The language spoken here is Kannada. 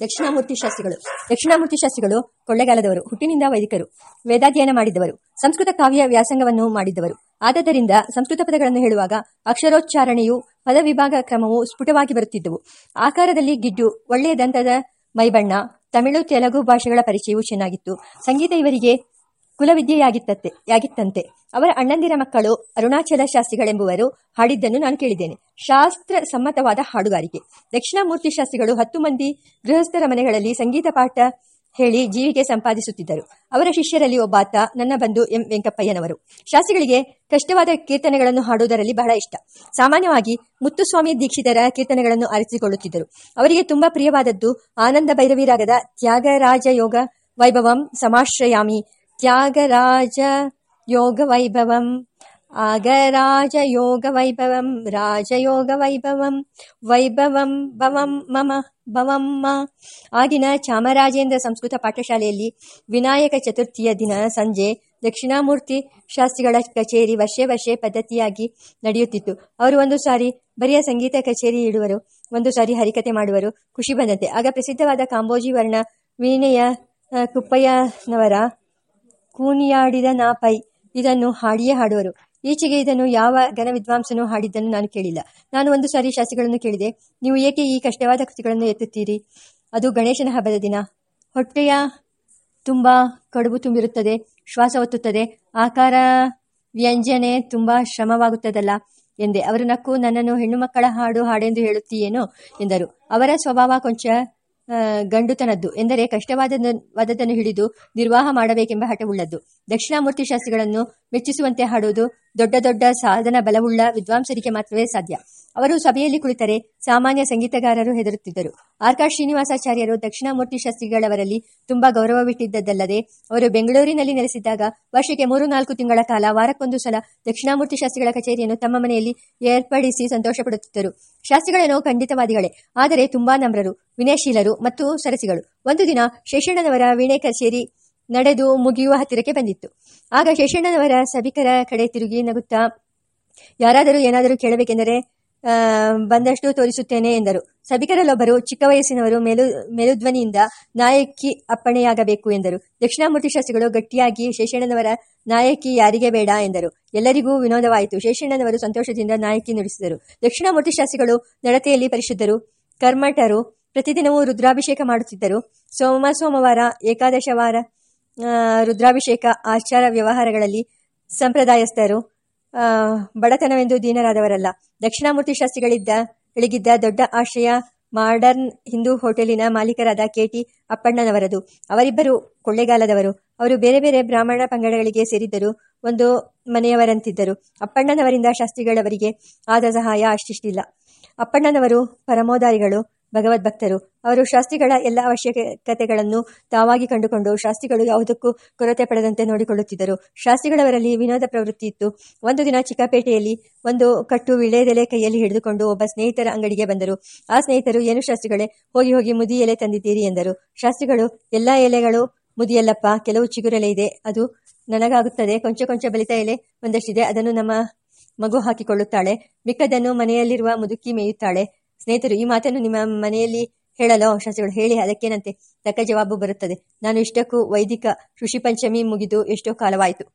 ದಕ್ಷಿಣಾಮೂರ್ತಿ ಶಾಸ್ತ್ರಿಗಳು. ದಕ್ಷಿಣಾಮೂರ್ತಿ ಶಾಸ್ತ್ರಿಗಳು ಕೊಳ್ಳೆಗಾಲದವರು, ಹುಟ್ಟಿನಿಂದ ವೈದಿಕರು, ವೇದಾಧ್ಯಯನ ಮಾಡಿದ್ದವರು ಸಂಸ್ಕೃತ ಕಾವ್ಯ ವ್ಯಾಸಂಗವನ್ನು ಮಾಡಿದ್ದವರು ಆದ್ದರಿಂದ ಸಂಸ್ಕೃತ ಪದಗಳನ್ನು ಹೇಳುವಾಗ ಅಕ್ಷರೋಚ್ಚಾರಣೆಯು ಪದವಿಭಾಗ ಕ್ರಮವು ಸ್ಫುಟವಾಗಿ ಬರುತ್ತಿದ್ದವು. ಆಕಾರದಲ್ಲಿ ಗಿಡ್ಡು, ಒಳ್ಳೆಯ ದಂತದ ಮೈಬಣ್ಣ, ತಮಿಳು, ತೆಲುಗು ಭಾಷೆಗಳ ಪರಿಚಯವೂ ಚೆನ್ನಾಗಿತ್ತು. ಸಂಗೀತ ಇವರಿಗೆ ಕುಲವಿದ್ಯೆಯಾಗಿತ್ತಂತೆ ಯಾಗಿತ್ತಂತೆ. ಅವರ ಅಣ್ಣಂದಿರ ಮಕ್ಕಳು ಅರುಣಾಚಲ ಶಾಸ್ತ್ರಿಗಳೆಂಬುವರು ಹಾಡಿದ್ದನ್ನು ನಾನು ಕೇಳಿದ್ದೇನೆ. ಶಾಸ್ತ್ರ ಸಮ್ಮತವಾದ ಹಾಡುಗಾರಿಕೆ. ದಕ್ಷಿಣಾಮೂರ್ತಿ ಶಾಸ್ತ್ರಿಗಳು ಹತ್ತು ಮಂದಿ ಗೃಹಸ್ಥರ ಮನೆಗಳಲ್ಲಿ ಸಂಗೀತ ಪಾಠ ಹೇಳಿ ಜೀವಿಗೆ ಸಂಪಾದಿಸುತ್ತಿದ್ದರು. ಅವರ ಶಿಷ್ಯರಲ್ಲಿ ಒಬ್ಬಾತ ನನ್ನ ಬಂಧು ಎಂ. ವೆಂಕಪ್ಪಯ್ಯನವರು. ಶಾಸ್ತ್ರಿಗಳಿಗೆ ಕಷ್ಟವಾದ ಕೀರ್ತನೆಗಳನ್ನು ಹಾಡುವುದರಲ್ಲಿ ಬಹಳ ಇಷ್ಟ. ಸಾಮಾನ್ಯವಾಗಿ ಮುತ್ತುಸ್ವಾಮಿ ದೀಕ್ಷಿತರ ಕೀರ್ತನೆಗಳನ್ನು ಆರಿಸಿಕೊಳ್ಳುತ್ತಿದ್ದರು. ಅವರಿಗೆ ತುಂಬಾ ಪ್ರಿಯವಾದದ್ದು ಆನಂದ ಭೈರವಿ ರಾಗದ ತ್ಯಾಗರಾಜ ಯೋಗ ವೈಭವಂ ಸಮಾಶ್ರಯಾಮಿ ತ್ಯಾಗರಾಜ ಯೋಗ ವೈಭವಂ ಆಗರಾಜ ಯೋಗ ವೈಭವಂ ರಾಜಯೋಗ ವೈಭವಂ ವೈಭವಂ ಭವಂ ಮಮ ಭವಮ್ಮ ಆಗಿನ ಚಾಮರಾಜೇಂದ್ರ ಸಂಸ್ಕೃತ ಪಾಠಶಾಲೆಯಲ್ಲಿ ವಿನಾಯಕ ಚತುರ್ಥಿಯ ದಿನ ಸಂಜೆ ದಕ್ಷಿಣಾಮೂರ್ತಿ ಶಾಸ್ತ್ರಿಗಳ ಕಚೇರಿ ವರ್ಷೇ ವರ್ಷೆ ಪದ್ಧತಿಯಾಗಿ ನಡೆಯುತ್ತಿತ್ತು. ಅವರು ಒಂದು ಸಾರಿ ಬರಿಯ ಸಂಗೀತ ಕಚೇರಿ ಇಡುವರು, ಒಂದು ಸಾರಿ ಹರಿಕತೆ ಮಾಡುವರು, ಖುಷಿ ಬಂದಂತೆ. ಆಗ ಪ್ರಸಿದ್ಧವಾದ ಕಾಂಬೋಜಿ ವರ್ಣ ವೀಣೆಯ ಕುಪ್ಪಯ್ಯನವರ ಕೂನಿಯಾಡಿದ ನಾಪೈ ಇದನ್ನು ಹಾಡಿಯೇ ಹಾಡುವರು. ಈಚೆಗೆ ಇದನ್ನು ಯಾವ ಘನ ವಿದ್ವಾಂಸನೂ ಹಾಡಿದ್ದನ್ನು ನಾನು ಕೇಳಿಲ್ಲ. ನಾನು ಒಂದು ಸಾರಿ ಶಾಸ್ತ್ರಿಗಳನ್ನು ಕೇಳಿದೆ. ನೀವು ಏಕೆ ಈ ಕಷ್ಟವಾದ ಕೃತಿಗಳನ್ನು ಎತ್ತುತ್ತೀರಿ? ಅದು ಗಣೇಶನ ಹಬ್ಬದ ದಿನ. ಹೊಟ್ಟೆಯ ತುಂಬ ಕಡುಬು ತುಂಬಿರುತ್ತದೆ, ಶ್ವಾಸ ಒತ್ತುತ್ತದೆ. ಆಕಾರ ವ್ಯಂಜನೆ ತುಂಬ ಶ್ರಮವಾಗುತ್ತದಲ್ಲ ಎಂದೆ. ಅವರು ನಕ್ಕು ನನ್ನನ್ನು ಹೆಣ್ಣು ಮಕ್ಕಳ ಹಾಡು ಹಾಡೆಂದು ಹೇಳುತ್ತೀಯೇನೋ ಎಂದರು. ಅವರ ಸ್ವಭಾವ ಕೊಂಚ ಗಂಡುತನದ್ದು. ಎಂದರೆ ಕಷ್ಟವಾದದನ್ನು ಹಿಡಿದು ನಿರ್ವಾಹ ಮಾಡಬೇಕೆಂಬ ಹಠವುಳ್ಳದ್ದು. ದಕ್ಷಿಣಾಮೂರ್ತಿ ಶಾಸ್ತ್ರಿಗಳನ್ನು ಮೆಚ್ಚಿಸುವಂತೆ ಹಾಡುವುದು ದೊಡ್ಡ ದೊಡ್ಡ ಸಾಧನ ಬಲವುಳ್ಳ ವಿದ್ವಾಂಸರಿಗೆ ಮಾತ್ರವೇ ಸಾಧ್ಯ. ಅವರು ಸಭೆಯಲ್ಲಿ ಕುಳಿತರೆ ಸಾಮಾನ್ಯ ಸಂಗೀತಗಾರರು ಹೆದರುತ್ತಿದ್ದರು. ಆರ್ಕಾ ಶ್ರೀನಿವಾಸಾಚಾರ್ಯರು ದಕ್ಷಿಣಾಮೂರ್ತಿ ಶಾಸ್ತ್ರಿಗಳವರಲ್ಲಿ ತುಂಬಾ ಗೌರವವಿಟ್ಟಿದ್ದಲ್ಲದೆ ಅವರು ಬೆಂಗಳೂರಿನಲ್ಲಿ ನೆಲೆಸಿದ್ದಾಗ ವರ್ಷಕ್ಕೆ ಮೂರು ನಾಲ್ಕು ತಿಂಗಳ ಕಾಲ ವಾರಕ್ಕೊಂದು ಸಲ ದಕ್ಷಿಣಾಮೂರ್ತಿ ಶಾಸ್ತ್ರಿಗಳ ಕಚೇರಿಯನ್ನು ತಮ್ಮ ಮನೆಯಲ್ಲಿ ಏರ್ಪಡಿಸಿ ಸಂತೋಷಪಡುತ್ತಿದ್ದರು. ಶಾಸ್ತ್ರಿಗಳೇನೋ ಖಂಡಿತವಾದಿಗಳೇ, ಆದರೆ ತುಂಬಾ ನಮ್ರರು, ವಿನಯಶೀಲರು ಮತ್ತು ಸರಸಿಗಳು. ಒಂದು ದಿನ ಶೇಷಣ್ಣನವರ ವೀಣೆ ಕಚೇರಿ ನಡೆದು ಮುಗಿಯುವ ಹತ್ತಿರಕ್ಕೆ ಬಂದಿತ್ತು. ಆಗ ಶೇಷಣ್ಣನವರ ಸಭಿಕರ ಕಡೆ ತಿರುಗಿ ನಗುತ್ತಾ, ಯಾರಾದರೂ ಏನಾದರೂ ಕೇಳಬೇಕೆಂದರೆ ಬಂದಷ್ಟು ತೋರಿಸುತ್ತೇನೆ ಎಂದರು. ಸಭಿಕರಲ್ಲೊಬ್ಬರು ಚಿಕ್ಕ ವಯಸ್ಸಿನವರು ಮೇಲು, ಮೇಲುಧ್ವನಿಯಿಂದ ನಾಯಕಿ ಅಪ್ಪಣೆಯಾಗಬೇಕು ಎಂದರು. ದಕ್ಷಿಣಾಮೂರ್ತಿ ಶಾಸ್ತ್ರಿಗಳು ಗಟ್ಟಿಯಾಗಿ ಶೇಷಣ್ಣನವರ ನಾಯಕಿ ಯಾರಿಗೆ ಬೇಡ ಎಂದರು. ಎಲ್ಲರಿಗೂ ವಿನೋದವಾಯಿತು. ಶೇಷಣ್ಣನವರು ಸಂತೋಷದಿಂದ ನಾಯಕಿ ನುಡಿಸಿದರು. ದಕ್ಷಿಣಾಮೂರ್ತಿ ಶಾಸ್ತ್ರಿಗಳು ನಡತೆಯಲ್ಲಿ ಪರಿಶುದ್ಧರು, ಕರ್ಮಠರು, ಪ್ರತಿದಿನವೂ ರುದ್ರಾಭಿಷೇಕ ಮಾಡುತ್ತಿದ್ದರು. ಸೋಮ, ಸೋಮವಾರ, ಏಕಾದಶವಾರ ರುದ್ರಾಭಿಷೇಕ ಆಚಾರ ವ್ಯವಹಾರಗಳಲ್ಲಿ ಸಂಪ್ರದಾಯಸ್ಥರು ಬಡತನವೆಂದು ದೀನರಾದವರಲ್ಲ. ದಕ್ಷಿಣಾಮೂರ್ತಿ ಶಾಸ್ತ್ರಿಗಳಿದ್ದ ಗಳಿಗಿದ್ದ ದೊಡ್ಡ ಆಶ್ರಯ ಮಾಡರ್ನ್ ಹಿಂದೂ ಹೋಟೆಲಿನ ಮಾಲೀಕರಾದ ಕೆಟಿ ಅಪ್ಪಣ್ಣನವರದು. ಅವರಿಬ್ಬರು ಕೊಳ್ಳೆಗಾಲದವರು. ಅವರು ಬೇರೆ ಬೇರೆ ಬ್ರಾಹ್ಮಣ ಪಂಗಡಗಳಿಗೆ ಸೇರಿದ್ದರು ಒಂದು ಮನೆಯವರಂತಿದ್ದರು. ಅಪ್ಪಣ್ಣನವರಿಂದ ಶಾಸ್ತ್ರಿಗಳವರಿಗೆ ಆದ ಸಹಾಯ ಅಷ್ಟಿಷ್ಟಿಲ್ಲ. ಅಪ್ಪಣ್ಣನವರು ಪರಮೋದಾರಿಗಳು. ಭಗವದ್ಭಕ್ತರು. ಅವರು ಶಾಸ್ತ್ರಿಗಳ ಎಲ್ಲ ಅವಶ್ಯಕತೆಗಳನ್ನು ತಾವಾಗಿ ಕಂಡುಕೊಂಡು ಶಾಸ್ತ್ರಿಗಳು ಯಾವುದಕ್ಕೂ ಕೊರತೆ ಪಡೆದಂತೆ ನೋಡಿಕೊಳ್ಳುತ್ತಿದ್ದರು. ಶಾಸ್ತ್ರಿಗಳವರಲ್ಲಿ ವಿನೋದ ಪ್ರವೃತ್ತಿ ಇತ್ತು. ಒಂದು ದಿನ ಚಿಕ್ಕಪೇಟೆಯಲ್ಲಿ ಒಂದು ಕಟ್ಟು ವಿಳೆದೆಲೆ ಕೈಯಲ್ಲಿ ಹಿಡಿದುಕೊಂಡು ಒಬ್ಬ ಸ್ನೇಹಿತರ ಅಂಗಡಿಗೆ ಬಂದರು. ಆ ಸ್ನೇಹಿತರು, ಏನು ಶಾಸ್ತ್ರಿಗಳೇ, ಹೋಗಿ ಹೋಗಿ ಮುದಿ ಎಲೆ ತಂದಿದ್ದೀರಿ ಎಂದರು. ಶಾಸ್ತ್ರಿಗಳು, ಎಲ್ಲ ಎಲೆಗಳು ಮುದಿಯಲ್ಲಪ್ಪ, ಕೆಲವು ಚಿಗುರೆಲೆ ಇದೆ. ಅದು ನನಗಾಗುತ್ತದೆ. ಕೊಂಚ ಕೊಂಚ ಬಲಿತ ಎಲೆ ಒಂದಷ್ಟಿದೆ. ಅದನ್ನು ನಮ್ಮ ಮಗು ಹಾಕಿಕೊಳ್ಳುತ್ತಾಳೆ. ಮಿಕ್ಕದನ್ನು ಮನೆಯಲ್ಲಿರುವ ಮುದುಕಿ ಮೇಯುತ್ತಾಳೆ. ಸ್ನೇಹಿತರು, ಈ ಮಾತನ್ನು ನಿಮ್ಮ ಮನೆಯಲ್ಲಿ ಹೇಳಲು? ಶಾಸ್ತ್ರಿಗಳು ಹೇಳಿ, ಅದಕ್ಕೇನಂತೆ ತಕ್ಕ ಜವಾಬು ಬರುತ್ತದೆ. ನಾನು ಇಷ್ಟಕ್ಕೂ ವೈದಿಕ ಋಷಿ ಪಂಚಮಿ ಮುಗಿದು ಎಷ್ಟೋ ಕಾಲವಾಯಿತು.